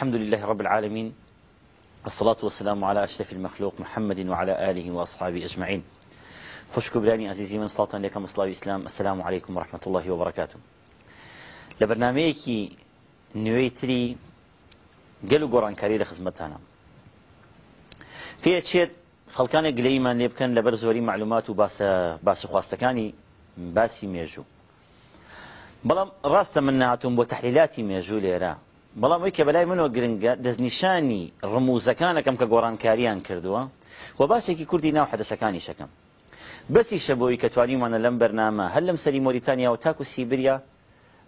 الحمد لله رب العالمين الصلاة والسلام على أشرف المخلوق محمد وعلى آله وأصحابه أجمعين خوش كبراني عزيزي من صلاة لكم صلاة الإسلام السلام عليكم ورحمة الله وبركاته لبرنامجي نويتري قلو قرآن كاري خزمتانا في أتشيت خلقان قليما لێ لبرزوري معلومات و باس خواستكاني باسي ميجو بەڵام راست من نهاتوم وتحليلاتي ميجو ليرا بەڵام ئەوی کە بەلای منەوە گرنگە دەستنیشانی ڕموزەکانەکەم کە گۆڕانکاریان کردووە و باسێکی کوردی ناو حەدەسەکانی شەکەم بەسی شەبەوەی کە توانیمانە لەم بەرنامە هەر لەم سەری مۆریتانیا و تاکو سیبریا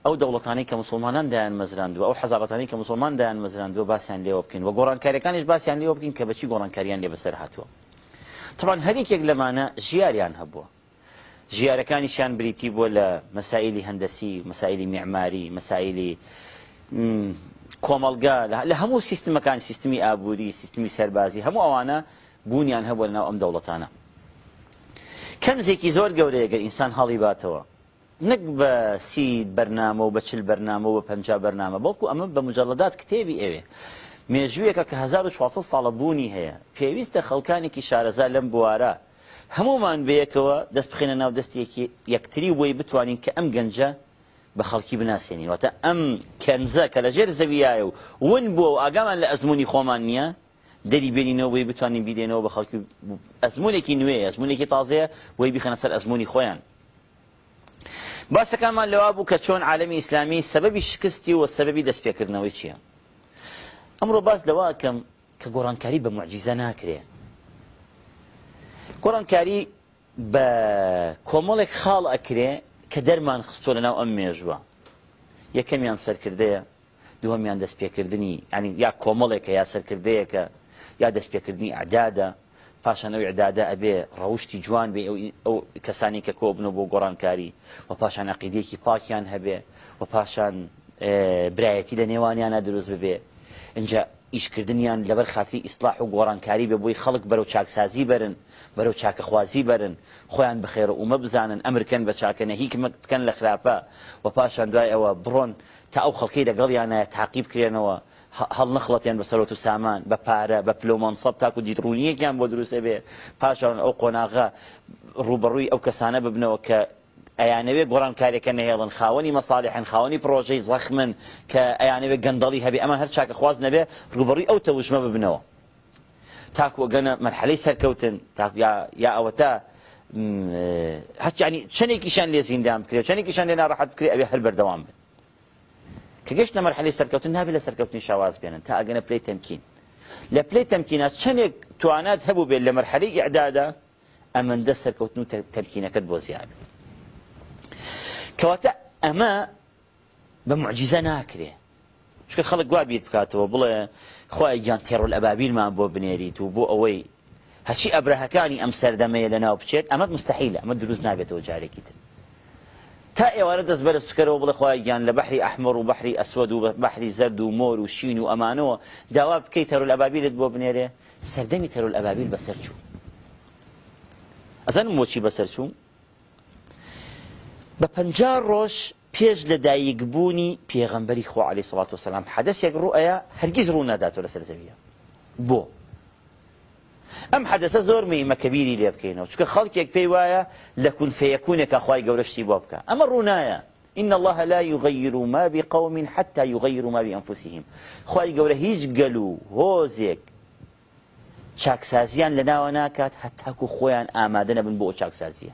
ئەو دەوڵەتانی کە مسلمانان دایان مەزراندووە ئەو حەزارەتانی کە مسلمان دایان مەزراندووە باسییان لێوە بکەین و گۆڕانکاریەکانیش باسییان لێوە بکەین کە بەچی گۆڕانکاریان لێ بەسەر هاتووە تەوان هەریکێک لەمانە ژیاریان هەبووە ژیارەکانیشیان بریتی بووە لە مەسائللی هەندەسی مەسائللی معماری مەسائللی کۆمەلگا لە هەموو سیستمەکان سیستمی ئابووری سیستمی سەربازی هەموو ئەوانە بوونیان هەبوو لەناو ئەم دەوڵەتانە کەنجێکی زۆر گەورەیە گەر ئینسان هەڵی باتەوە نەک بە سی بەرنامە و بە چل بەرنامە و بە پنج بەرنامە بەڵکو ئەمە بە مجللدات کتێبی ئەوێ مێژوویەکە کە 1940 ساڵە بوونی هەیە پێویستە خەڵکانێکی شارەزا لەم بوارە هەمومان بەیەکەوە دەست بخێنە ناو دەستێکی یەکتری بۆی بتوانین کە ئەم گەنجە بە خەڵکی بناسیێنینەوەتە ئەم کەنزە کە لەژێر زەویایە و ون بووە و ئاگامان لە ئەزمموی خۆمان نییە دەری بینینەوە بۆی بتوانین بیدێنەوە بە خەڵکی ئەزمونێکی نوێ ئەزمونێکی تازەیە وی بخەنە سەر ئەزمموی خۆیان باسەکانمان لەوا بوو کە چۆن عالمی ئیسلامی سەبەبی شکستی و سەبەبی دەستپێکردنەوەی چییە ئەمڕۆ باس لەوا کەم کە گۆڕانکاری بە معجیزە ناکرێ گۆڕانکاری بە کۆمەڵێک خاڵ ئەکرێ کە دەرمان خستۆ لەناو ئەم مێژوە یەکەمیان سەرکردەیە دووەمیان دەستپێکردنی ئەنی یا کۆمەڵێکە یا سەرکردەیەکە یا دەستپێکردنی ئەعدادە پاشان ئەو عدادا ئەبێ ڕەوشی جوان بێ ئەو کەسانی کە کۆبنەوە بۆ گۆڕانکاری و پاشان عقیدێکی پاکیان هەبێ و پاشان برایەتی لە نێوانیانە دروست ببێ اینجا ئیشکردنیان لەبەر خاتی ئیسلاح و گۆڕانکاری بێ بۆی خەڵک بەرەو چاکسازی بەرن بەرەو چاکەخوازی بەرن خۆیان بخێرە ومە بزانن ئەمرکەن بە چاکەنە هیچ بکەن لە خراپە و پاشان دوای ئەوە برون تا او ئەو خەڵکی لەگەڵیانە تاقیب کرێنەوە هەڵ نەخڵەتیان بە سەرۆت و سامان بە پارە بە پلۆمانسەب تاکو دیتڕونیەکیان بۆ دروستە بێ پاشان او ئەو قۆناغا ڕوبڕووی ئەو کەسانە ببنەوە کە ئەیانەوێ گۆران کارێکە نهێڵن خاوەنی مەساالحن خاوەنی پرۆژەی زەخمن کە ئەیانەوێ گەندەڵی هەبێ ئەمە هەر چاکە خواز نەبێ ڕوبڕی ئەو تەوشمە ببنەوە تاك وجنا مرحلة سركوتن تاك يا يا أوتا هش آه، يعني شنو كيشان ليه زين دام كده شنو كيشان لنا راح تكري أبي هالبر دوام بين كجشنا مرحلة سركوتن نابي لسركوتن شواز بينا تا أجنا بلاي تمكين لبلاي تمكين هش شنو توانات هبو بين لمرحلة إعدادا أما ندس سركوتن تمكينه كده بوزيان كواتا أما بمعجزة ناكله شو خلق قابيد بكاتو بلا خۆی گیان تێڕ ئەبابیلمان بۆ بنێریت و بۆ ئەوەی هەچی ئەبرەهەکانی ئەم سەردەمەیە لەناو بچت ئەمە مستحیل دروز دروست نابێتەوە جارێکی تر تا ئێوارە دەست بەرز بکەرەوە بڵێ خۆی گیان لە بەحری ئەحمر و بەحری اسود و بەحری زرد و مۆر و شین و ئەمانەوە داوا بکەیت تەرل ئەبابیلت بۆ بنێرێ سەردەمی تەرل ئەبابیل بسرچو چوو ئەزان مۆچی بەسەر چوو بە پێش لە دایکبوونی پێغمبەری خۆ علی سڵات وسلام حەدەسێک ڕوئەیە هەرگیز ڕوو ناداتەوە لەسەر زەویە بۆ ئەم حەدەسە زۆر مەیمەکەبیری لێ بکەینەوە چکە خەڵکێک پێی وایە لە کونفەیەکوونێکە خی گەورەشتی بۆ بکە ئەمە ڕوونایە إن الله لا يغير ما بقوم حتى يغيروا ما بأنفسهم خواهي قوله هيج قلو هوزيك چاکسازیان لەناوە ناکات هەتاکو خۆیان ئامادەە بن بۆ چاکسازیە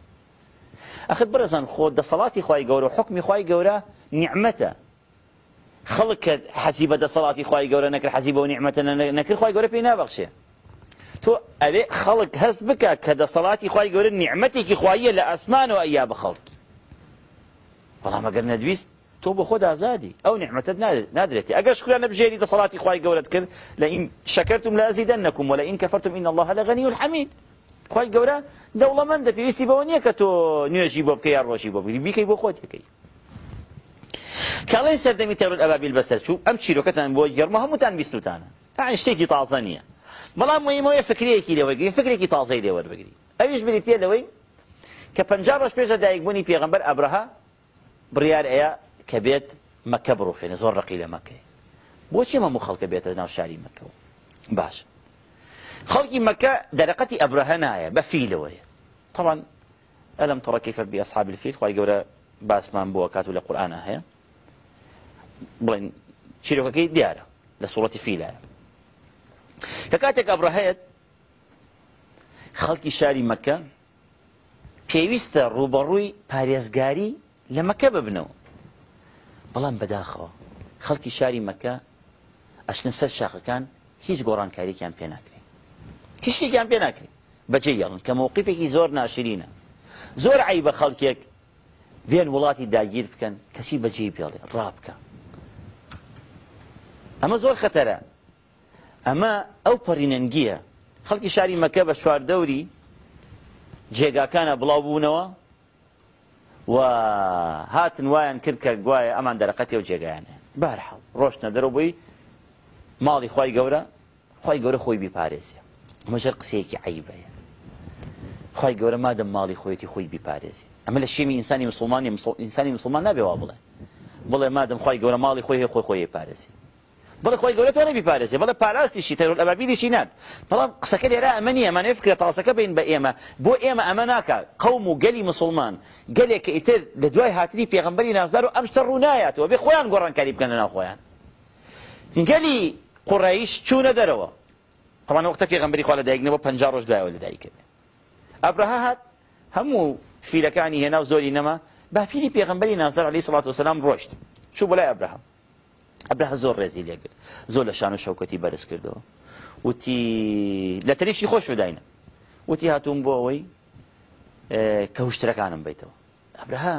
اخر برزن خود د صلاتي خوي گور حکم خوي گور نعمت خلق حسيبه د صلاتي خوي گور نك حسيبه ونعمت نك خوای گور بينا بخشه تو ابي خلق هز بك كد صلاتي خوي گور نعمتك خوای له اسمان و ايا والله ما قلنا دويست تو به خود آزادی، آو نعمت نادرتی. اگر شکر نبجیدی دصلاتی خواهی جورت کرد، لَئِن شَكَرْتُمْ لَأَزِيدَنَّكُمْ وَلَئِن كَفَرْتُمْ إِنَّ اللَّهَ لَغَنِيٌّ حَمِيدٌ خی گەورە دەوڵەمەندە پێویستی بەوە نییە کە تۆ نوێژی بۆ بکە یا ڕۆژی بۆ بگری بیکەی بۆ خۆتەکەی کاڵی سەردەمی تەرل ئەبابیل بەسەر چوو ئەم چیرۆکەتان بۆ گەرممە هەمووتان بیستوتانە شتێکی تازە نییە بەڵام مهمەوەی فکرەیەکی لەوەگری فکرێکی تازەی لێوەربگری ئەویش بریتە لەوەی کە پ ڕۆژ پێشە دایکبوونی پێغمبەر ئەبرها بڕیار ئەیە کە بێت مەکە بڕۆخێنە زۆر ڕقی لە مەکەی بۆچی مەموو خەڵکە بێتە ناو شاری مەکەەوە باش خەڵکی مەکە دەرەقەتی ئەبرەهە نایە بە فیلەوەیە تەوان ئەلم تڕکیکە بی ئەسحابل فیل خی گەورە باسمان بۆ کات و لە قورآانە هەیە بڵێن چیرۆکەکەی دیارە لە سوڵەتی فیلایە کە کاتێک ئەبرەهەیەت خەڵکی شاری مەکە پێویستە ڕوبەڕووی پارێزگاری لە مەکە ببنەوە بەڵام بەداخەوە خەڵکی شاری مەکە ئەشنە سەر شاخەکان هیچ گۆڕانکاریکیان پێ ناتری کشتێکیان پێ ناکرێت بەچی یاڵن کە مووقفێکی زۆر ناشرینە زۆر عی بە خەڵکێک بێن وڵاتی داگیر بکەن کەسی بەجێی پێڵێ ڕابکە ئەمە زۆر خەتەرە ئەمە ئەو پەڕینەنگیە خەڵکی شاری مەکە بە چواردەوری جێگاکانە بڵاو بوونەوە و هاتن وایان کرد کە گوایە ئەمان دەرەقەتی و جێگایانە بارحڵ ڕۆشنە دەرەوەی ماڵی خی گەورە خی گەورە خۆی بیپارێزیە مەژەر قسەیەکی عیبەیە خی گەورە مادەم ماڵی خۆیەتی خۆی بیپارێزی ئەمە لە شێمی ئینسانی مسلمانی ئینسانی مسلمان نابێوا بڵێ بڵێ مادەم خی گەورە ماڵی خۆی خۆی خۆی پارێزی بڵ خۆی گەورە توانە بیپارێزی بڵە پاراستیشی تەرول ئەبابیدیشی نان بەڵام قسەکە لێرە ئەمەنی ئەمانێ فکرە تاسەکە بین بە ئێمە بۆ ئێمە ئەمە ناکە قەوم و گەلی مسلمان گەلێک کە ئیتر لە دوای هاتنی پێغمبەری نازدار و ئەمشتە ڕوونایەتەوە بێ خۆیان گۆڕانکاری بکەن ناوخۆیان گەلی قوڕایش چوونە دەرەوە تەوان وەختە پێغمبری خوا لە دایکنەوە پ ڕۆژ دوایەوە لە دایکن ئەبرها هات هەموو فیلەکانی هێنا و زۆری نەما باپیری پێغمبەری نازار علی سڵات و سلام ڕۆشت چوو بەلای ئەبراهام ئەبراها زۆر ڕێزی لێگر زۆر لە شان و شەوکەتی بەرز کردەوە وتی لە تەریشی خۆش وداینە وتی هاتووم بۆ ئەوەی کە هوشترەکانم بیتەوە ئەبراها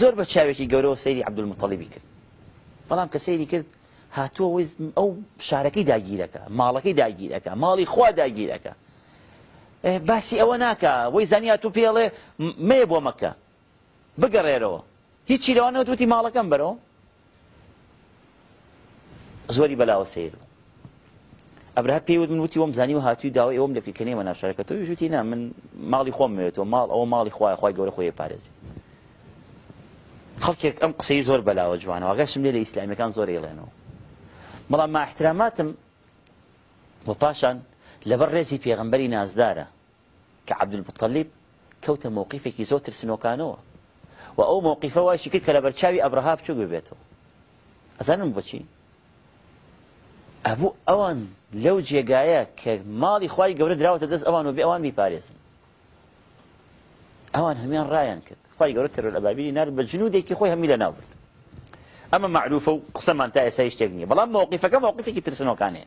زۆر بە چاوێکی گەورەوە سەیری عبدولمتەڵیبی کرد بەڵام کە سەیری کرد هاتووە ئەو شارەکەی داگیرەکە ماڵەکەی داگیرەکە ماڵی خوا داگیرەکە باسی ئەوە ناکە وەی زانیا تو پێڵێ مێ بۆ مەکە بگەڕێرەوە هیچی لەوانەوە توتی ماڵەکەم بەرەوە زۆری بەلاوە سیر ئەبرا پێوت من وتی وم زانی و هاتووی داوای ئەوم دەکەنێمە ناشارەکە تۆ ژوتی نا من ماڵی خۆم مێتەوە ماڵ ئەوە ماڵی خوای خخوای گەورە خۆی پارێزی خەڵکێک ئەم قسەی زۆر بەلاوە جوانەوە گەشم لێ لە ئیسلامیەکان زۆر ئێڵێنەوە بلا ما احتراماتم بۆ پاشان لەبەر ڕێزی پێغمبەری نازدارە کە عبدولبتەلیب کەوتە مووقیفێکی زۆر ترسنۆکانەوە و ئەو مووقیفە وایشی کرد کە لە بەرچاوی ئەبرها بچوو ببێتەوە ئەزانم بچی ئەبوو ئەوان لەو جێگایە کە ماڵی خی گەورە دراوەتە أوان ئەوان و أوان ئەوان میپارێزن ئەوان هەمیان ڕایان کرد خی گەورە تەر نار بە جنودێکی خۆی هەمی اما معروفە و قسەمان تا ئێسای شتێک نیە بەڵام مۆقیفەکە مۆقیفێکی ترسنۆکانێ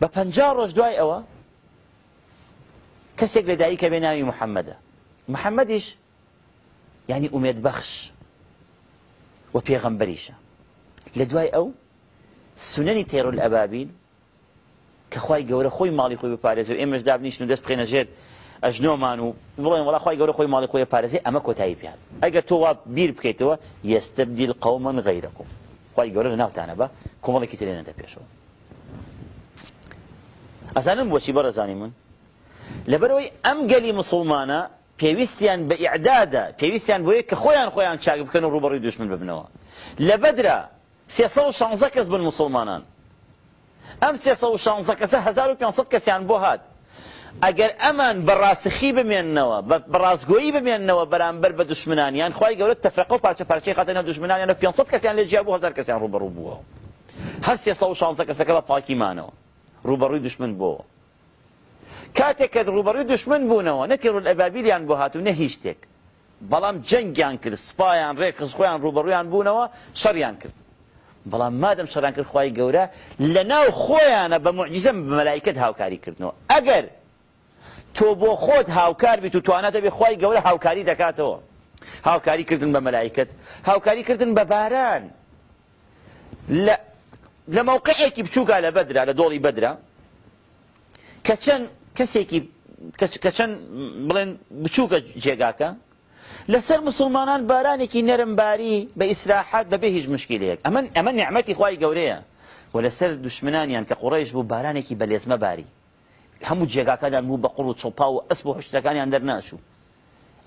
بە پ ڕۆژ دوای ئەوە کەسێک لە دایکە بێ ناوی محمد محەممەدیش ینی ئومێت بخش و پێغەمبەریشە لە دوای ئەو سونەنی تێڕ ئەبابیل کە خی گەورە خۆی ماڵی خۆی بپارێز و ئێمەش ئەژنۆمان و بڵێن وڵا خی گەورە خۆی ماڵی خۆی پارێزی ئەمە کۆتایی پیان ئەگە تۆ وا بیر بکەیتەوە یستبدیل قومن غیرەکم خی گەورە لە ناوتانە بە کۆمەڵێکی ترێنەتە پێشەوە ئەزانم بۆچی بەڕەزانی من لەبەرەوەی ئەم گەلی مسلمانە پێویستیان بە ئعدادە پێویستیان بۆیە کە خۆیان خۆیان چاک بکەن و ڕوبڕی دوشمن ببنەوە لە بەدرا سێسە و شانزە کەس بن مسلمانان ئەم سێسە و شانزە کەسە 1500 کەسیان بۆ هات ئەگەر ئەمان بەڕاستخی بمێننەوە بەڕازگۆیی بمێننەوە بەرامبەر بە دشمنانیان خی گەورە تەفرق و پاچە پارچەی خاتەنە دشمنانیانە 500 کەسیان لێ جیابوو هزار کەسیان ڕوبڕوو بووە هەر سێ شانزە کەسەکە بە پاکیمانەوە ڕوبەڕووی دشمن بووە کاتێک کە ڕوبەڕوی دشمن بوونەوە نەتی ڕول ئەبابیلیان بۆ هاتو نە هیچ شتێک بەڵام جەنگیان کرد سپایان ڕێکخز خۆیان ڕوبەڕویان بوونەوە شەریان کرد بەڵام مادەم شەران کرد خی گەورە لە ناو خۆیانە بە معجززم بمەلایکت هاوکاری کردنەوە ئەگەر تۆ بۆ خۆت هاوکار بیت و توانێتە بێ خی گەورە هاوکاری دەکاتەوە هاوکاریکردن بە مەلایکت هاوکاریکردن بە باران لە لە مووقعێکی بچووکە لە بەدرا لە دۆڵی بەدرا کە چەند کەسێکی کە چەند بڵێن بچووکە جێگاکە لەسەر مسلمانان بارانێکی نەرمباری بە ئیسراحات بەبێ هیچ مشکلەیەک ئەمە ئەمە نعممەتی خی گەورەیە و لەسەر دوشمنانیان کە قوڕیش بوو بارانێکی بەلێزمە باری هەموو جێگاکەدان بوو بە قوڵ و چۆپا و ئەس بۆ هشتەکانیان دەرناشوو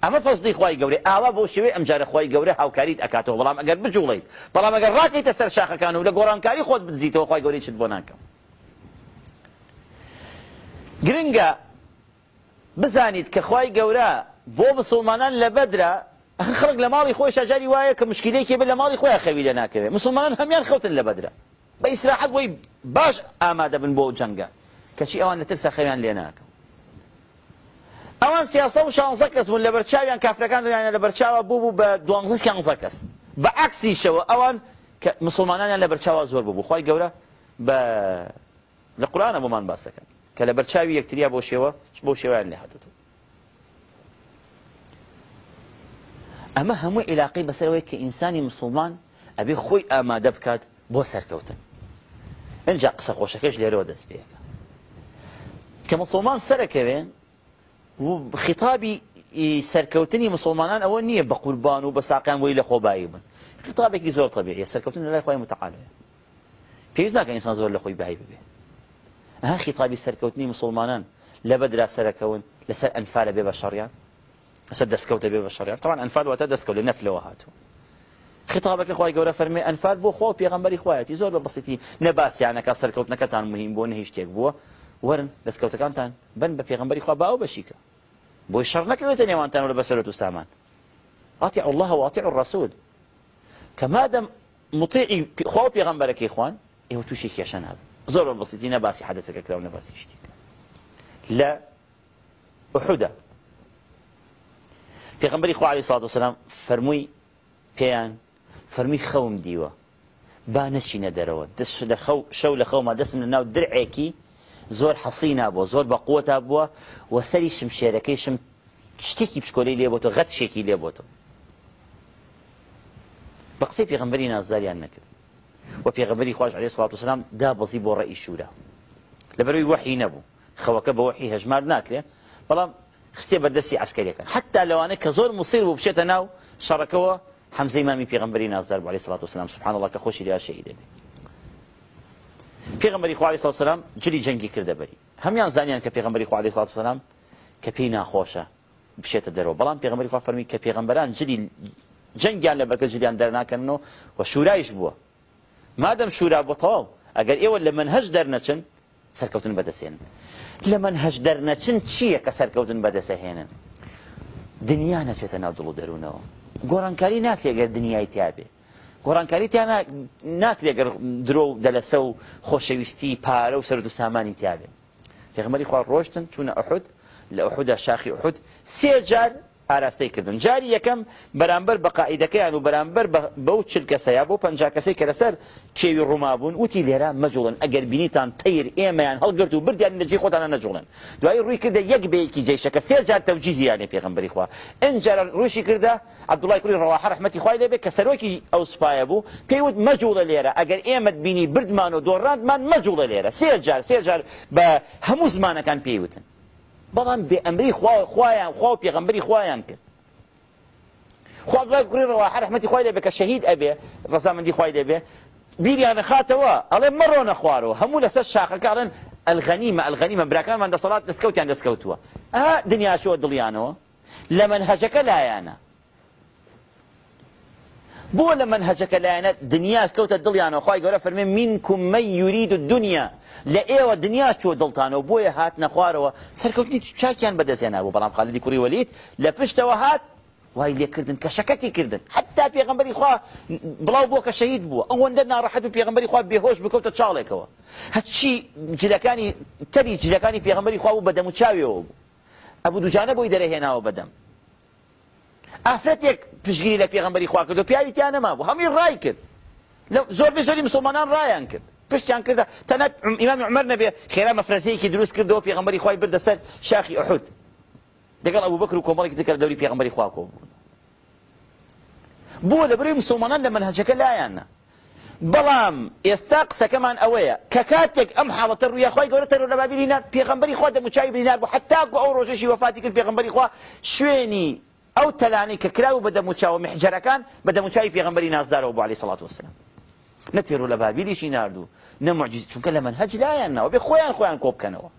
ئەمە فەزلی خی گەورە ئاوا بۆ شێوێ ئەمجارە خی گەورە هاوکاریت ئەکاتەوە بەڵام ئەگەر بجوڵیت بەڵام ئەگەر ڕاکەیتە سەر شاخەکان و لە گۆڕانکاری خۆت بزییتەوە خی گەوری چت بۆ ناکەم گرنگە بزانیت کە خی گەورە بۆ مسلمانان لە بەدرا خلق لە ماڵی خۆی شجاری وایە کە مشکلەیەکی بە لە ماڵی خۆی خەوی لە ناکەوێت مسلمانان هەمیان خەوتن لە بەدرا بە ئیسراحەت بۆی باش ئامادە بن بۆ جەنگە كشي أوان ترسى خيان ليناك أوان سياسة وشان زكس من لبرتشاو يعني كافر كان يعني لبرتشاو أبوه بدوان زكس كان زكس بعكس شو أوان كمسلمان يعني لبرتشاو أزور بو خوي جورا ب القرآن أبو من بس كان كلبرتشاو يكتري أبو شيوه شو أبو شيوه يعني حدوته أما هم علاقي بس لو كانسان إنسان مسلمان أبي خوي أما دبكات بو سركوتن انجا جاء قصة خوشكش ليرودس بيك که مسلمان و خطابی سرکوتنی مسلمانان اول نیه با قربان و با ساقیان وی لە خۆبایی خطابی که زور طبیعی سەرکەوتن الله خۆی متعاله پیش ناکە انسان زور الله خوی بای ببێ ئەها خطابی سرکوتنی مسلمانان لە بەدرا سەرەکەون لەسەر ئەنفالە بشریان بە شەڕیان لەسەر دەستکەوتە بێ بە و طبعا ئەنفال واتە دەستکەوت لە نەفلەوە هاتووە خطابەکە خخوای گەورە فەرمێ ئەنفال بۆ خۆ پێغمبەری خوایەتی زۆر یعنی بەسیتی نەباسییانەکە يعني نکتان مهم نهیش تیک بو ورن وەرن کانتان بن بە پێغمبەری خوا باو بەشیکە بۆی شەڕ نەکەوێتە نێوانتان تان ولی بەسەرت و سامان ئاتی الله و الرسول ڕسوود کە مطیع خواب پیغمبر کی خوان ئێوە توشی کی شناب زۆر و نەباسی نباسی کراون نەباسی شتی نباسی شدی لا خوا پیغمبری خواب علی فەرمووی پێیان فەرمی خەوم دیوە با نەچینە دەرەوە دەست لە خەو شو لخو ما دست من ناو درعی کی زۆر حەسینا بووە زۆر بە قوتا بووە وە سەری شم شێرەکەی شم شتێکی پشکۆلی لێبتەوە غەت شێکی لێبتەوە بە قسەی پێغمبەری نازداریان نەکرد وە پێغمبەری خۆش عەیە سڵات وسلام دابەزی بۆ ڕێی شوورە لەبەروی وەحی نەبوو خەوەکە بە وەحی هەژمار ناکرێ بەڵام خستێ بەدەستی عسکەریەکەن حتا لەوانە کە زۆر مسیر بوو بچێتە ناو شەڕەکەەوە حەمزەی مامی پێغمبەری نازدار بۆ عەیە سڵات وسلام سبحان الله کە خۆشی لیا شەهیدە بێت پێغمبەری خوالی سلام جلی جەنگی کردە بەری هەمان زانیان کە پێغمبەری خوالی سلام کە پێی ناخۆشە بشێتە دەرەوە بەڵام پێغمبەری خوا فەرمی کە پێغمبەران جلی جەنگیان لە بەکە جلیان دەرناکەنەوە و شورایش بووە مادەم شورا بۆ تەواو ئەگەر ئێوە لە منهەش دەرنەچن سەرکەوتن بەدەسێنن لە منهەش دەرنەچن چییە کە سەرکەوتن بەدەسەهێنن دنیا نەچێتە ناو دڵ و دەرونەوە گۆڕانکاری ناکرێگەر دنیای تیاابێت گۆڕانکاریتیان ناکرێگەر درۆ و دەلەسە و خۆشەویستی پارە و سەر و سامانی تیاابێ پێغمەری خوا ڕۆشتن چوونە ئەحود لە ئەحودا شاخی ئەحود سێجار ئاراستەیکردن جاری یەکەم بەرامبەر بە قاعیدەکەیان و بەرامبەر بەو چل کەسەیە بۆ پەنج کەسەی کە لەسەر کێوی ڕووما بوون وتی لێرە مەجوڵن ئەگەر بینیتان تیر ئێمەیان هەڵگرت و بردیان نەجی خۆتانە نەجوڵن دوای ڕووی کردە یەک بەیەکی جێشەکە سێ جار تەوجیهیانێ پێغمبەری خوا ئەنجارە ڕوشی کردە عەبدوڵای کولی ڕەواحە ڕەحمەتی خوای لێبێ کە سەرۆکی ئەو سوپایە بوو پێی وت مەجوڵە لێرە ئەگەر ئێمەت بینی بردمان و دۆڕاندمان مەجوڵە لێرە سێ جار سێ جار بە هەموو زمانەکان پێی وتن بەڵام بێ ئەمری خوایان خوا و پێغمبری خوایان کرد خوا بڵای گوڕێنەوە حرحمەتی خوای دەبێ کە شەهید ئەبێ ڕزامەندی خوای دەبێ بیریانە خاتەوە ئەڵێ مەڕۆنە خوارەوە هەموو لەسەر شاخەکەڵن ئەلغەنیمە ئەلغەنیمە براکانمان دەسەڵات دەستکەوتیان دەستکەوتووە ئا دنیاشەوە دڵیانەوە لە منهەجەکە لایەنە بۆ لە منهجەکە لایەنە دنیاش کەوتە دڵیانەوە خی گەورە فەرمێ منکم مە یورید و دنیا لە ئێوە دنیا چۆ دڵتانەوە بۆیە هات نەخوارەوە سەرکەوتنی چاکیان بەدەستێنا بۆ بەڵام خالیدی کوری وەلیت لە پشتەوە هات وای لێکردن کە شەکەتی کردن حتا پێغمبەری خوا بڵاو بووە کە شەید بووە ئەوەندە ناڕەحەت و پێغمبەری خوا بێهۆش بکەوتە چاڵێکەوە هەچی جلەکانی تەری جلەکانی پێغمبەری خوا و بەدەم و چاویەوە بوو ئەبوو دوجانە بۆی دەرەهێناوە بەدەم ئافرەتێک پشگیری لە پێغمبەری خوا کرد و پیاوی تیان نەما بوو هەمی ڕای کرد زۆر بە زۆری مسلمانان ڕایان کرد پشتیان کردە تەنەت ئیمامی عمر نەبێ خێرا مەفرەسەیەکی دروست کردەوە پێغمبەری خوای بردە سەر شاخی ئوحود دەگەڵ ئەو بکر و کۆمەڵێک دەکە دەوری پێغمبەری خوا کۆ بوون بووە لە بڕی مسلمانان لە منهەجەکە لایەنە بەڵام ئێستا قسەکەمان ئەوەیە کە کاتێک ئەم حاڵەتە ڕویە خۆی گەورە تەر لەبابیینار پێغمبەری خوا دەموچای بینار بوو حتا ئەو ڕۆژەشی وەفاتی کرد پێغمبەری خوا شوێنی ئەو تەلانی کە کراوە بە دەموچاوە محجەرەکان بە دەموچاوی پێغمبەری نازدارەوە بۆ علی سڵات وسلام نەتێر و لە بابیلیشی نردوو نەمەجیز چونکە لە من هەج لایەنەوە خويا كوب كانوا.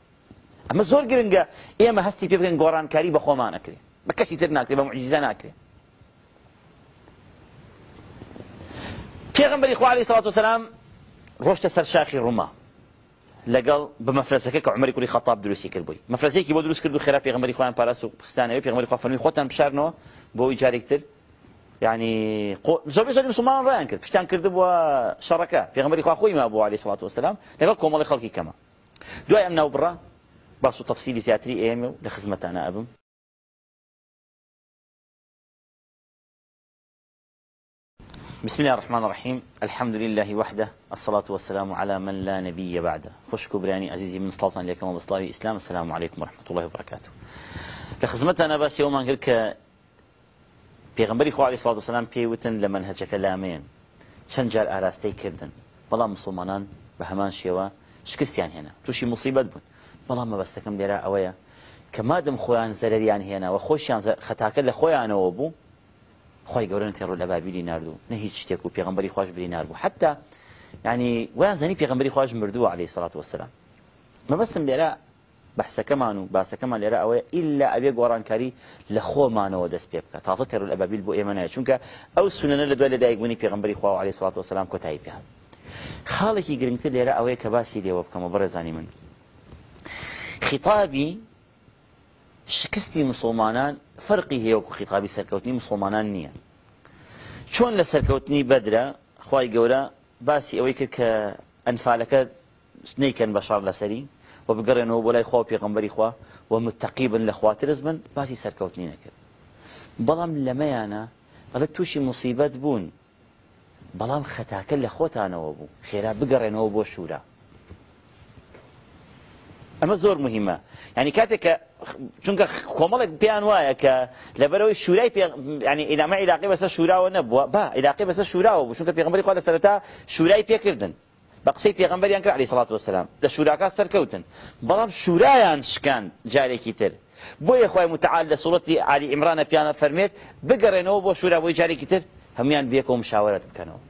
اما زور ئەمە يا ما ئێمە هەستی پێ بگەن گۆڕانکاری بە ما نەکرێ ما کەسی تر ناکرێ بە مجیزە ناکرێ پێغمبەری خوا علی سڵات وسلام روشت سر شاخی ڕووما لەگەڵ بە مەفرەسەکە کە عمەری کوری خەتاب دروستی کرد بووی کی بود دروست کرد و خێرا پێغمەری خۆیان پاراست و پستانەوە پێغمەری خوا فەرمی خۆتان بشارنەوە بۆ جارێکتر يعني زۆر بێژەری مسلمان ڕایان کرد پشتیان شرکه شەڕەکە پێغمەری خوان خۆی ما ابو علی صلی الله و سلام لگل کۆمەڵی خەڵکی کما دوای امنا ناوبڕە باس و تەفسیلی زیاتری ئێمە و لە خزمەتانە ئەبم بسم الله الرحمن الرحيم الحمد لله وحده الصلاة والسلام على من لا نبي بعده خوش كبراني عزيزي من صلاة لكم وبصلاه إسلام السلام عليكم ورحمة الله وبركاته لخزمتنا باس يوما قلك پیغمبری خو عليه الصلاة والسلام سلام پیوتن لمن هجك لامین چند جار آراستی کردن بلا مسلمانان بهمان همان شكستيان هنا توشي مصيبة بون بلا ما بستکم دیرا أويا كما دم خویان زرریان هنا وخوشيان خطاك خطاکر لخویان او خۆی گەورن تێڕوو لە بابیری نردوو نە هیچ شتێک و پێغمبەری خۆش بری نردبوو حتا ینی ویان زانی پێغمبری خۆش مردووە عليه سڵات وسلام مەبەستم لێرە بەحسەکەمان و باسەکەمان لێرە ئەوەیە ئللا ئەوێ گۆڕانکاری لە خۆمانەوە دەست پێ بکە تازە تێڕ لە بابیل بۆ ئێمە نایە چونکە ئەو سونەنە لە دوای لە دایکبوونی پێغمبەری خوا عليه سڵات وسلام کۆتایی پێیان خاڵێکی گرنگتر لێرە ئەوەیە کە باسی لێوە بکەمە بەڕێزانی من خطابی شکستی مسلمانان فەرقی هەیە وەکو خیتابی سەرکەوتنی مسلمانان نییە چۆن لە سەرکەوتنی بەدرە خی گەورە باسی ئەوەی کرد کە ئەنفالەکە نیکەن بەشار لەسەری و بگەڕێنەوە بۆ لای خوا پێغمبەری خوا و متتەقیبن لە خواترز بن باسی سەرکەوتنی نەکرد بەڵام لەمەیانە ئەڵە تووشی مصیبەت بوون بەڵام خەتاکە لە خۆتانەوە بوو خێرا بگەڕێنەوە بۆ شوورە ئەمە مهمه مهمە ینی کاتێک کە چونکە کۆمەڵێک پێیان وایە کە لەبەرەوەی شورای ینی علاقه بس شورا شوراوە با عیراقی بەسەر شوراوە بوو چونکە پێغمبەری خوا لە سەرەتا شورای پێکردن بە قسەی پێغمبەریان کرد علی سڵات وسلام لە شوراکە سەرکەوتن بەڵام شورایان شکاند جارێکی تر بۆیە خی متعال لە سوڵەتی علی ئیمرانە پیانە فەرمێت بگەڕێنەوە بۆ شورا بو جارێکی تر هەمویان بێکۆ مشاورات بکەنەوە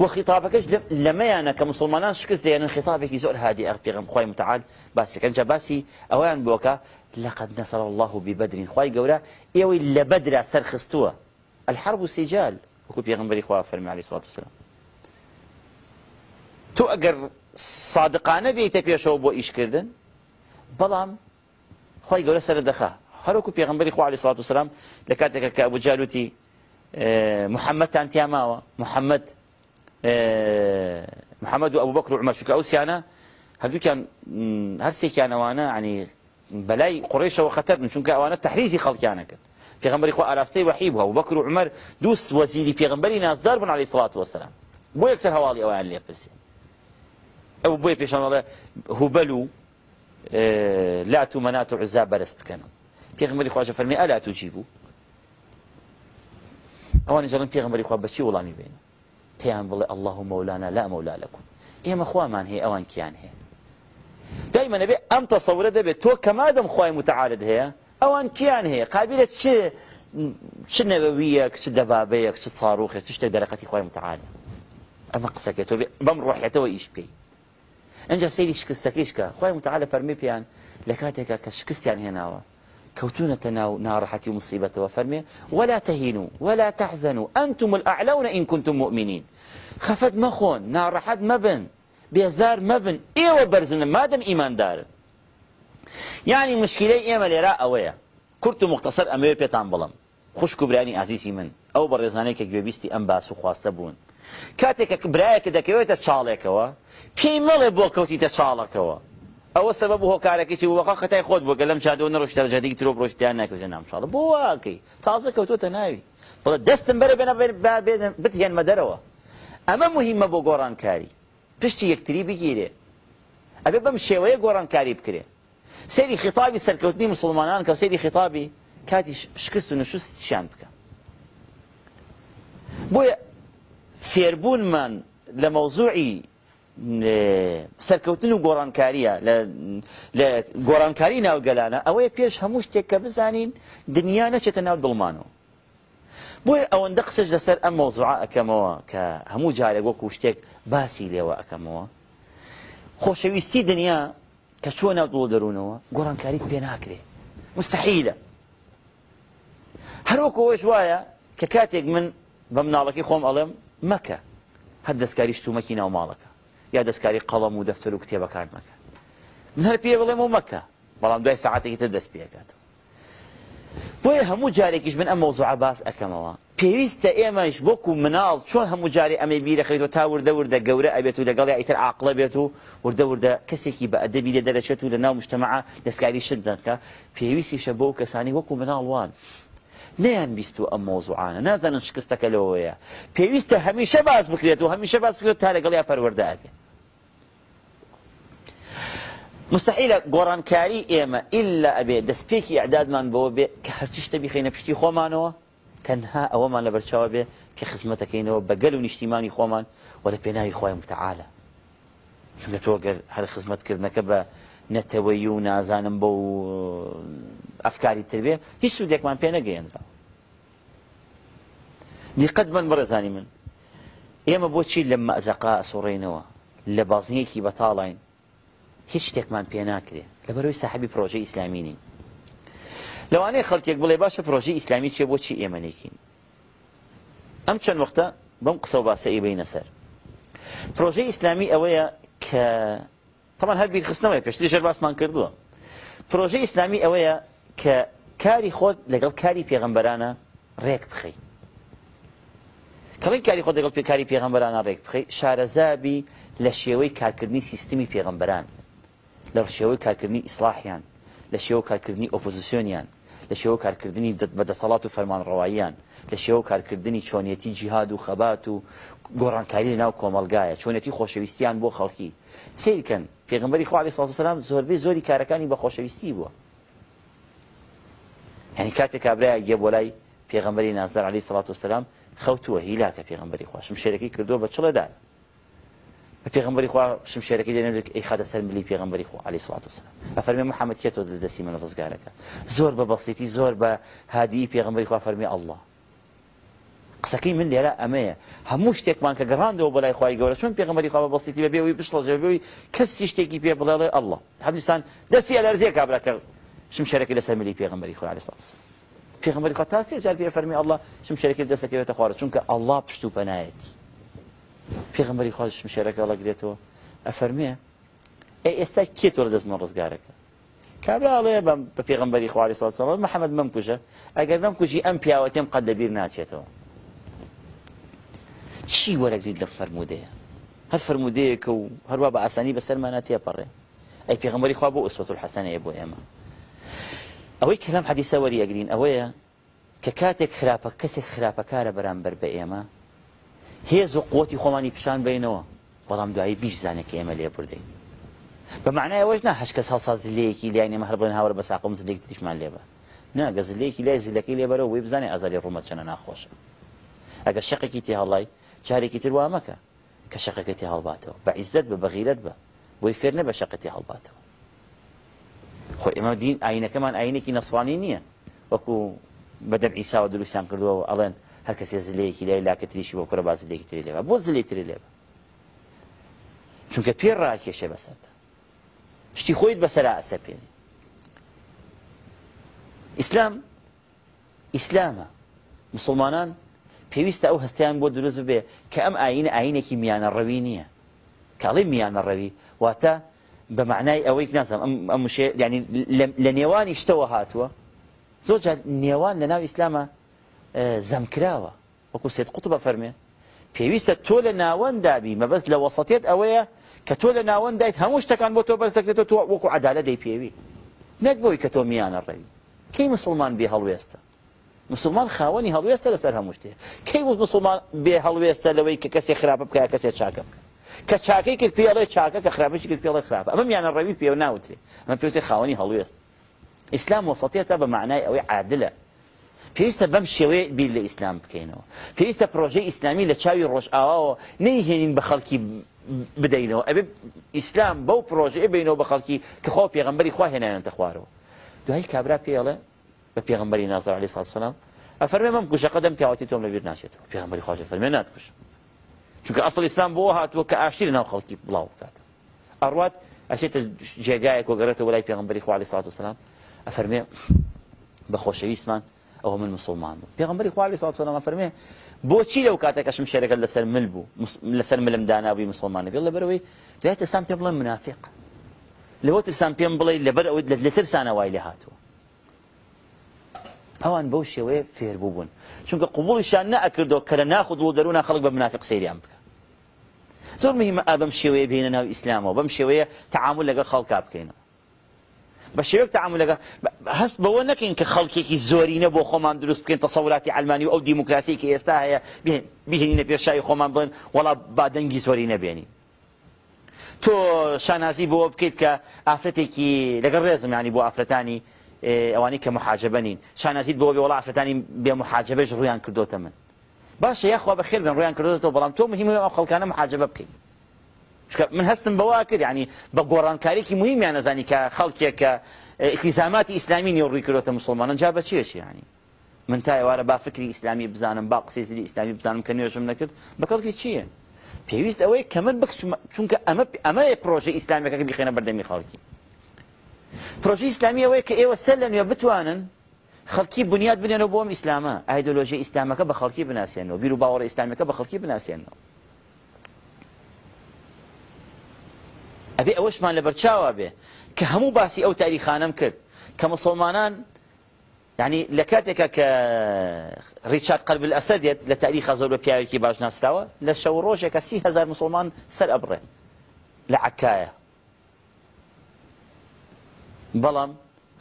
و انا لەمەیانە کە مسلمانان شکست خطابك خطابێکی زۆر اغبي غم خوي متعال بس كان جباسي اوان بوكا لقد نصر الله ببدر خوي گەورە ئێوەی بدر سر خستوا الحرب سجال وەکو پێغمبەری خوا فەرمی علی سڵات وسلام تۆ ئەگەر صادقانە بێتە پێشەوە بۆ خوي بەڵام خی گەورە سەر دەخە هەروکو پێغمبەری خوا عليه الصلاة والسلام لكاتك كابو جالوتي آه، محمد محەممەدتان محمد محەممەد محەممەد و ئەو بەکر و عمەچووکە ئەو سیانە هەردووکیان هەرسێکیان ئەوانە عنی بەلای قڕێشەوە خەتەر بن چونکە ئەوانە تحریزی خەڵکیانە کرد پێغمبەری خۆ ئاراستەی وحی بووە و بەکر و عمەر دووست وەزیری پێغمبەری نازدار بن علی سڵات وەسەلام بۆ یەکسەر هەواڵی ئەویان لێ پرسێن ئەو بۆی پێشانڵێ هوبەل و لات و مەنات و عزا بەرز بکەنم پێغمبەری خواژە فەرمی ئەلات و جی بوو ئەوان جەڵن پێغمبەری خوا بەچی وڵامی بێنە پێیان بڵێ ئەله و مەولانا لا مەولا لەکوم ئێمە خوامان هەیە ئەوان کیان هەیە نبی ام تصور ده به تو کە مادەم خوای متعاالت هەیە ئەوان کیان هەیە قابلە چ چ نەوەویەک چ دەبابەیەک چ چاڕوخێت چ شتێک دەرەقەتی خوای متعاالە ئەمە قسەکە تو بەم ڕۆحێتەوە ئیش پێی ئەجا سەیری شکستەکەیشکە خی متعاالە فەرمی پێیان لە کاتێکە کە شکستیان هێناوە كوتونة ناو مصيبة و ولا تهينوا ولا تحزنوا انتم الاعلون ان كنتم مؤمنين خەفەت مخون ناڕەحەت مبن بێزار مەبن ئێوە إيه بەرزنە مادەم ئیماندارن یعنی يعني مشکلەی ئێمە إيه لێرا ئەوەیە أويا كرت مختصر ئەمەوێ پێتان بڵم خوش كبراني برانی عزیزی من ئەو بە ڕێزانەیەکە گوێبیستی ئەم باس و كاتك بوون کاتێکە برایەکە دەکەوێتە چاڵێکەوە پێی مەڵێ بۆ کەوتیتە ئەوە سبب هۆکارێکی وەقا خەتای خۆت بۆ گە لەم چادۆ نەڕۆشت دەرجەدی ترۆ ڕۆشتیان ناکەوتە نامشاڵ بۆ واکەی تازە کەوتۆتە ناوی بڵە دەستم بەرە بێنە بێن بتهێنمە دەرەوە ئەمە مهمە بۆ گۆڕانکاری پشتی یەکتری بگیرێ ئەبێ بەم شێوەیە گۆڕانکاری بکرێ سەری خطابی سەرکەوتنی مسلمانان کە سەری خطابی کاتی شکست و نشستیشان بکە بۆیە فێربوونمان لە مەوزوعی سەرکەوتن و گۆڕانکاریە لە گۆڕانکاری ناوگەلانە ئەوەیە پێش هەموو شتێک کە بزانین دنیا نەچێتە ناو دڵمانەوە بۆیە ئەوەندە قسەش لەسەر ئەم مۆزوع ئەەکەمەوە کە هەموو جارێک وەکو شتێک باسی لێوە ئەەکەمەوە خۆشەویستی دنیا کە چۆن ناو دڵ دەروونەوە گۆڕانکاریت پێ ناکرێ مستحیلە هەروەکەەوەش وایە کە کاتێک من بە مناڵەکەی خۆم ئەڵێم مەکە هەر دەستکاری شتومەکی ناو ماڵەکە یا دەستکاری قەڵم و دەفتەر و کتێبەکان مەکە هەر پێ بڵێم و مەکە بەڵام دوای سعاتێکی تر دەست پێکاتەوە بۆیە هەموو جارێکیش من ئەم مەوزوع باس ئەەکەمەوە پێویستە ئێمەش بۆکو مناڵ چۆن هەموو جاری ئەمەی بیرەخیتەوە تا وردە وردە گەورە ئەبێت و لەگەڵی ئیتر عقلە بێت و وردە وردە کەسێکی بە ئەدەبی لە دەرەچێت و لە ناو مشتتەمەع دەستکاری شدەکە پێویستیشە بۆ کەسانی وەکو مناڵوان نیان بیست و ئەم مۆزوعانە نازانن شکستەکە لەوەیە پێویستە هەمیشە باز بکرێت و هەمیشە باز بکرێت تا لەگەڵ یا پەروەردابێ مستحیلە گۆڕانکاری ئێمە ئللا ئەبێ دەستپێکی ئەعدادمان بەوە بێ کە هەرچی شتە بیخینە پشتی خۆمانەوە تەنها ئەوەمان لە بەرچاوە بێ کە خزمەتەکەینەوە بەگەل و نیشتیمانی خۆمان وەرە پێناوی خۆی متەعاالە چونکە تۆ گەر هەر خزمەتکردنەکە بە نەتەوەی و نازانم بۆ ئەفکاری تربێ هیچ سوودێکمان پێ نەگەیەنرا دیقەت من بەڕێزانی من ئێمە بۆچی لە مەزەقا سوڕێنەوە لە بازنیەکی بەتاڵین هیچ شتێکمان پێ ناکرێ لەبەرەوەی ساحبی پرۆژه ئیسلامینین لەوانەیە خەڵکێک بڵێ باشە پرۆژه ئیسلامی چێ بۆچی ئێمەێکین ئەم چەند وەختە بەم قسە و باسە ئیبەی نەسەر پرۆژه ئیسلامی ئەوەیە کە تەمان هەر بیرخستنەوەی پێشتی ژەر باسمان کردووە پرۆژه ئیسلامی ئەوەیە کە کاری خۆت لەگەڵ کاری پێغمبەرانە ڕێک بخەی کەڵی کاری خۆ دەگەڵ پێکاری پێغمبەرانە ڕێک بخەی شارەزابی لە شێوەی کارکردنی سیستمی پێغمبەران لە شێوەی کارکردنی ئیسلاحیان لە شێوە کارکردنی ئۆپۆزیسیۆنیان لە شێوە کارکردنی بەدەسەڵات و فەرمانڕەواییان لە شێوە کارکردنی چۆنیەتی جیهاد و خەبات و گۆڕانکاری ناو کۆمەلگایە چۆنەتی خۆشەویستیان بۆ خەڵکی سیرکەن پێغمبەری خوالی سڵ سلام زۆربەی زۆری کارەکانی بە خۆشەویستی بووە هەنی کاتێک کابراایە گێ بۆ لای پێغمبەری نازدار علی سڵات وسلام خەوتووە هیلاکە پێغمبەری خواشم شێرەکەی کردووە بە چڵەدا بە پێغمبەری خوا شم شێرەکەی دێنێت ئەی خادە سەر ملی پێغمبەری خو علی سڵات وسلام ئەفەرمێ محەممەد کێتەوە دەدەسی من ڕزگارەکە زۆر بە بەسیتی زۆر بە هادی پێغمبەری خوا فەرمی الله قسەکەی من لێرە ئەمەیە هەموو شتێکمان کە گەڕاندەوە بەلای خی گەورە چۆن پێغمەری خوا بەسیتی بە بێەوەی بشڵژەبەوەی کەسی شتێکی پێ بڵێڵێ ئەله هەمستان دەستی لەرزیە کابراکە شم شەرەکی لەسەر ملی پێغمبەری خۆ لەستاس پێغمبەری خوا تاسی جار پێ فەرمی الله شم شەرەکی دەسەکەوێتە خوارە چونکە ئەله پشت و پەنایەتی پێغمبەری خوا شم شەرەکە لەگرێتەوە ئەفەرمێ ئێستا کێ تۆ لە دەستمان الله کابراڵێ بە پێغمبەری خواری سا محەممەد من کوژە ئەگەر نم کوژی ئەم پیاوەتێم قەت دەبیر ناچێتەوە چی وەرەگریت لە فرەرمودەیە هەر فرەرمودەیەکە و هەروە بە ئاسانی بەسەرمانە تێپەڕێ ئەی پێغمبەری خوا بۆ ئوسوەتول حەسەنەیە بۆ ئێمە ئەوەی کەلام حەدیسە وەریەگرین ئەوەیە کە کاتێک خراپە کەسێک خراپەکارە بەرامبەر بە ئێمە هێز و قوتی خۆمانی پیشان بینەوە بەڵام دوایی بیش زانێک ئێمە لێ بردەین بە معنای ئەوەش نه هەش کەس هەڵسا زلەیەکی لای نێمە هەر بن هاوە بە ساقم زلێک تریشمان لێبە ناگە زلەیەکی لای زلەکەی لێبەرەوە وی بزانێ ئازاری ڕوومە چەنە ناخۆشە ئەگە شەقێکی تێ هەڵای چارێکی تر وا مەکە کە شەقەکەتی هەڵباتەوە بە عیزت بە بەغیرت بە بۆی فێر نە بە شەقەتی هەڵباتەوە خۆ ئێمە دین ئاینەکەمان ئاینێکی نەسڵانی نییە وەکو بەدەم ئیساوە دروستیان کردووە ئەڵێن هەر کەس زلەیەکی لای لاکەتریشی بۆ کوڕە باز لێکی تری لێەوە بۆ زلی تری لێبە چونکە پێ ڕاکێشە بەسەردا شتی خۆیت بەسرا ئەسە پێێنی ئیسلام ئیسلامە مسلمانان پێویستە ئەو هەستیان بۆ دروست ببێ کە ئەم ئاینە ئاینێکی میانە ڕەوی نییە کاڵی میانە ڕەوی واتە بە معنای ئەوەی نازم ئەم شێ ینی لە نێوانی شتەوە هاتووە زۆر نێوان لە ناو ئیسلامە زەمکراوە وەکو سێت قوتە بە فەرمێ پێویستە تۆ لە ناوەند دابی مەبەست لە وەسەتێت ئەوەیە کە تۆ لە ناوەند دایت هەموو شتەکان بۆ تۆ بەرزەکرێتەوە تۆ وەکو عدالە دەی پێوی نەک بۆی کە تۆ میانە ڕێوی کەی مسلمان بێ هەڵوێستە مسلمان خاوەنی هەڵوێستە لەسەر هەموو شتێ کەی وت مسلمان بێ هەڵوێستە لەوەی کە کەسێک خراپە بکە کەسێک چاکە بکە کە چاکەی کرد پێڵێ چاکە کە خراپەشی کرد پێڵێ خراپە ئەمە میانە ڕەوی پێوە ناوتێ ئەمە پێوتێ خاوەنی هەڵوێست ئیسلام وسەتێتە بە معنای ئەوەی عادلە پێویستە بەم شێوەیە بیر لە ئیسلام بکەینەوە پێویستە پرۆژەی ئیسلامی لە چاوی ڕۆژئاواەوە نەیهێنین بە خەڵکی بدەینەوە ئەبێ ئیسلام بەو پرۆژێ بینەوە بە خەڵکی کە خۆ پێغمبەری خوا هێنانتە خوارەوە دوای کابرا پێڵێ بە پێغمبەری نازار علی ساسلام ئەفەرمێ مەم کوشە قەدەم پیاوەتی تۆم لەبیر ناچێتەوە پێغمبەری خۆشە فەرمێ ناتکوش چونکە ئەسڵ ئیسلام بۆ هاتووە کە ئاشتی ناو بلاو بڵاو بکاتە ئەڕوات ئەشێتە جێگایەک وەگەڕێتە وەلای پێغمبەری خواجة علی ساسلام ئەفەرمێ بە خۆشەویستمان أو من مسلمان بوو پێغمبەری خوا علی ساسلام ئەفەرمێ بۆچی لەو کاتێکەشم شێرەکەت لەسەر مل بوو لەسەر ملم دانابووی مسلمانە بێڵ لە بەرەوەی دوایە سام پێ بڵێ منافق لەوە ترسان پێم بڵێ لەبەر لە ترسانە وای لە ئەوان بەو شێوەیە فێربوو بوون چونکە قوبڵیشان نەئەکردەوە کە لە ناخود و دەرونا خەڵک بە منافق سریان بکە زۆر مهمە ئابم شێوەیە بینە ناو ئیسلامەوە بەم شێوەیە تەعاامل لەگە خەڵکا بکەینەوە بە شێوەیەک تەعاامل لەگە هەست بەوە نەکەین کە خەڵکێکی زۆرینە بۆ خۆمان دروست بکەین تەسەوراتی ئەلمانی و ئەو دیموکراسی کە ئێستا هەیە بهێنینە پێشایی خۆمان بڵێن وڵا بادەنگی زۆری نەبێنی تۆ شانازی بۆ بکەیت کە ئافرەتێکی لەگە ڕێزمانی بۆ ئافرەتانی ئەوانەی کە محاجبنین شانازیت بۆ بێ وڵافرەتانی بێ محاجبش ڕویان کردوتە من باشە یاخوا بە خێبن ڕویان کردوەوە بەڵام تۆ مهم ئەو خەڵکانە محاجبە بکەین من هەستم بەوا کرد ینی بە گۆڕانکارێکی مهمیان نەزانی کە خەڵکێک کە خیزاماتی ئیسلامی نیە ڕووی کردوتە مسلمانان جا بە چێشی ینی من تا ئێوارە با فکری ئیسلامی بزانم با قسێزیری ئیسلامی بزانم کە نوێژم نەکرد بە کەڵکی چییە؟ پێویست ئەوەی کەمە بکچ چونکە ئەمە ئەمە پرۆژه ئیسلامەکە بخێنە بەردەمی خەڵکی پرۆژی ئیسلامی ئەوەیە کە ئێوە سەر لە نوێ بتوانن خەڵکی بنیاد بنێنەوە بۆم ئیسلامە ئایدۆلۆژی ئیسلامەکە بە خەڵکی بناسیێنەوە بیر و باوەڕ ئیسلامەکە بە خەڵکی بناسیێنەوە ئەبێ ئەوەشمان لە بەرچاوە بێ کە هەموو باسی ئەو تاریخانم کرد کە مسلمانان ینی لە کاتێکە کە ریچارد قەرب ئەسە دێت لە تاریخە زۆر بە پیاوێکی باش ناسراوە لە شەو ڕۆژێکە سی هزار مسلمان سەر ئەبڕێ لە عکایە بەڵام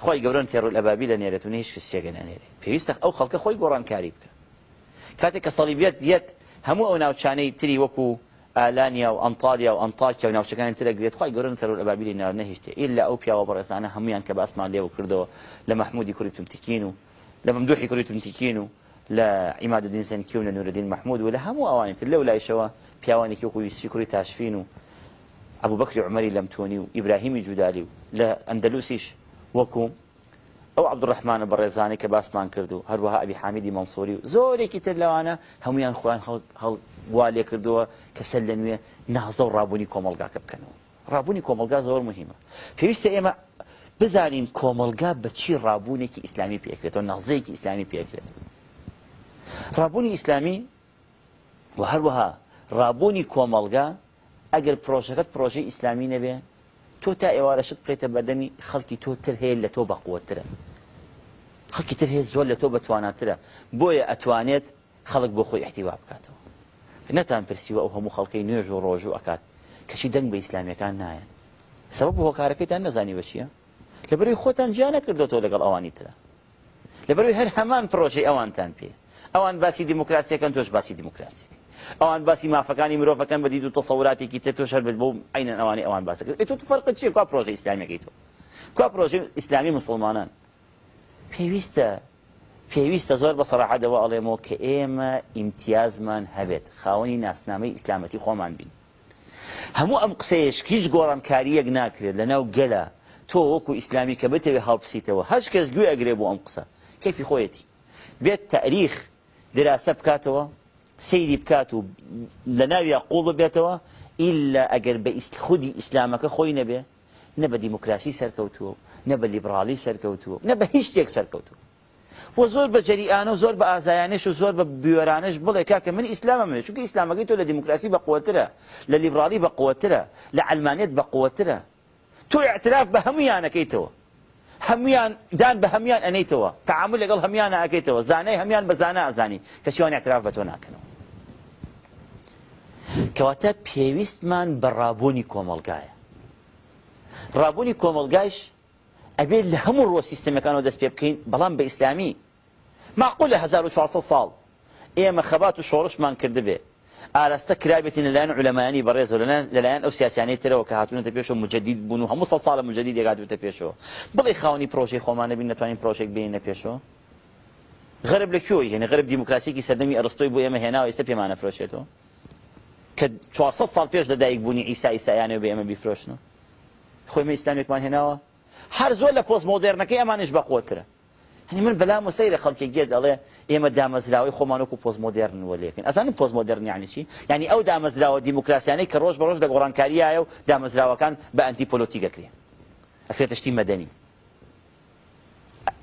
خۆی گەورن تێڕوو لەبابی لە في هیچ کەسێگە نانێرێت پێویستە ئەو خەڵکە خۆی گۆڕانکاری بکە کاتێک کە سەڵیبێت یەت هەموو ئەو ناوچانەی تری وەکو ئالانیا و ئەنتالیا و ئەنتاکیا و ناوچەکانی ترە گرێت خی گەورن تەرور ئەبابیلی ناو نەهشتێ ئللا ئەو پیاوە بەڕێزانە هەمویان کە باسمان لێو کردەوە لە مەحمودی کوریتم تکین و لە مەمدوحی کوریتم تکین و لە عیماددین سنکی و لە نوردین مەحمود محمود لە هەموو ئەوانی تر لەو لایشەوە پیاوانێکی وقوویسفی کوری تاشفین و ئەبوو بەکری عمەری لەم تۆنی و ئیبراهیمی جودالی و لە ئەندەلوسیش وەکو ئەو عبدڕحمانە بە ڕێزانانی کە باسمان کرد و هەروەها ئەبی حامیدی منسۆری و زۆرێکی تر لەوانە هەمویان خۆیان هەڵوا لێ کردووە کە سەر لە نوێ نازە و ڕابوونی کۆمەلگاکە بکەنەوە ڕابوونی کۆمەلگا زۆر مهمە پێویستە ئێمە بزانین کۆمەلگا بە چی ڕابوونێکی ئیسلامی پێکرێتەوە نازەیەکی ئیسلامی پێکرێت ڕابوونی ئیسلامی و هەروەها ڕابوونی کۆمەلگا ئەگەر پرۆژەکەت پرۆژەی ئیسلامی نەبێ تۆ تا ئێوارەشت بکرێتە بەدەمی خەڵکی تۆ تر هەیە لە تۆ بەقوترە خەڵکی تر هەیە زۆر لە تۆ بەتواناترە بۆیە ئەتوانێت خەڵک بۆ خۆی احتیوا بکاتەوە نەتان پرسیوە ئەو هەموو خەڵکی نوێژ و ڕۆژ و ئەکات کەشی دەنگ بە ئیسلامیەکان نایە سبب هۆکارەکەیتان نەزانی بە چییە لە بەروی خۆتان جیانە کردەوە لەگەڵ ئەوانی ترە لە بەروی هەر هەمان پرۆژەی ئەوانتان پێ ئەوان باسی دیموکراسیەکەن تۆش باسی دیموکراسیەکە ئەوان باسی مافەکانی مرۆڤەکەن بەدید و تەسەوراتێکی تێ تۆ شەر بێت بۆ عینە ئەوانی ئەوان باسەکە تۆ فەرقت چیە کا پرۆژە ئیسلامیەکەیتەوە کا پرۆژە ئیسلامی مسلمانان پێویستە پێویستە زۆر بە سەراحەتەوە ئەڵێمەوە کە ئێمە ئیمتیازمان هەبێت خاوەنی ناسنامەی ئیسلامەتی خۆمان بین هەموو ئەم قسەیەش هیچ گۆڕانکاریەک ناکرێت لەناو گەلە تۆ وەکو ئیسلامی کە بتەوێ هەڵپسیتەوە هەش کەس گوێ ئەگرێ بۆ ئەم قسە کەفی خۆیەتی بێت تاریخ دراسە بکاتەوە سەیری بکات و لە ناوی قوڵ بێتەوە ئللا ئەگەر بە خودی ئیسلامەکە خۆی نەبێ نە بە دیموکراسی سەرکەوتووە نە بە لیبرالی سەرکەوتووە نە بە هیچ شتێک سەرکەوتووە بۆ زۆر بە جەریانە زۆر بە ئازایانش و زۆر بە بوێرانش بڵێ کاکە من ئیسلامەمێ چونکە ئیسلامەکەی تۆ لە دیموکراسی بە قوترە لە لیبرالی بە قوترە لە ئەلمانێت بە قوترە تۆ اعتراف بە هەمویانەکەیتەوە هەمویان دان بە هەمویان ئەنیتەوە تعامل لەگەڵ هەمیان ئاکەیتەوە زانای هەمان بە زانە ئازانی کەسیوان اعتراف بە تۆ ناکەنەوە کەواتە پێویستمان بە ڕابوونی کۆمەلگایە ڕابوونی کۆمەلگایش ئەبێت لە هەموو ڕۆ سیستمەکانەوە دەست پێ بکەین بەڵام بە ئیسلامی معقول لە 1400 ساڵ ئێمە خەبات و شۆڕشمان کرده بێ ئاراستە کرابێتی لەلایەن علەمانی بەڕێز لەلایەن ئەو سیاسیانەی ترەوە کە هاتوونەتە پێشەوە مجدید بوون و هەموو سە ساڵە مجدید دەگاتوتە پێشەوە بڵێ خاونی پرۆژەی خۆمانە بین نتوانین پرۆژێک بینە پێشەوە غەرب لە کوێی هێنە غەرب دیموکراسیکی سەردەمی ئەرستۆی بۆ ئێمە هێناوە ئێستا پێمانە فرۆشێتەوە کە 400 سال پێش لەدایک بوونی ئیسا ئیسایانەوە بە ئێمە بیفرۆشنەوە خۆیمە ئیسلامێکمان هێناوە هەر زۆر لە پۆست مۆدررنەکەی ئەمانش بەقوترە هەنی من بەلا مسەیرە خەڵکی گێت ئەڵێ ئێمە دامەزراوی خۆمانک و پۆزمۆدررن وەلێکن ئەسان پۆزمۆدررن یانی چی ینی ئەو دامەزراوە دیموکراسیانەی کە ڕۆژ بە ڕۆژ لە گۆڕانکاریایە و دامەزراوەکان بە ئەنتی پۆلۆتیگەکرێ ئەکرێت تشتی مەدەنی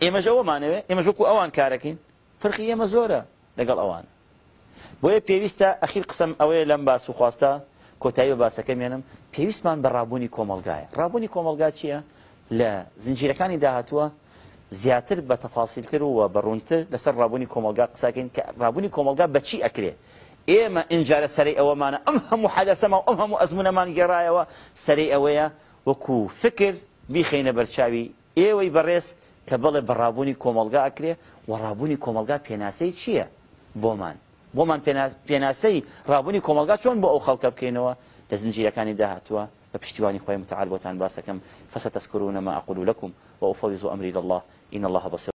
ئێمەژە ئەومانەوێت ئێمەژوەکو ئەوان کارەکەین فرقی ئێمە زۆرە لەگەڵ ئەوان بۆیە پێویستە ئەخیر قسم ئەوەیە لەم باس و خواستە کۆتایی بە باسەکە مێنم پێویستمان بە ڕابوونی کۆمەلگایە ڕابوونی کۆمەلگا چییە لە زنجیرەکانی داهتووە زیاتر بە تەفاسیلتر وە بەڕونتر لەسەر ڕابوونی کۆمەلگا قساکەین کە ڕابوونی کۆمەلگا بەچی ئەکرێ ئێمە ئینجارە سەری ئەوەمانە ئەم هەموو حەدەسەما ئەم هەموو ئەزمونەمان گەڕایەوە سەری ئەوەیە وەکو فکر بیخینە بەرچاوی ئێوەی بەڕێز کە بڵێ بەڕابوونی کۆمەلگا ئەکرێ وەڕابوونی کۆمەلگا پێناسەی چییە بۆمان بۆمان پێناسەی ڕابوونی کۆمەلگا چۆن بۆ ئەو خەڵکە بکەینەوە لە زنجیرەکانی داهاتوە بە پشتیوانی متعال بۆتان باسەکەم فستذكرون ما أقول لكم وافوض أمري إلى الله إن الله بصير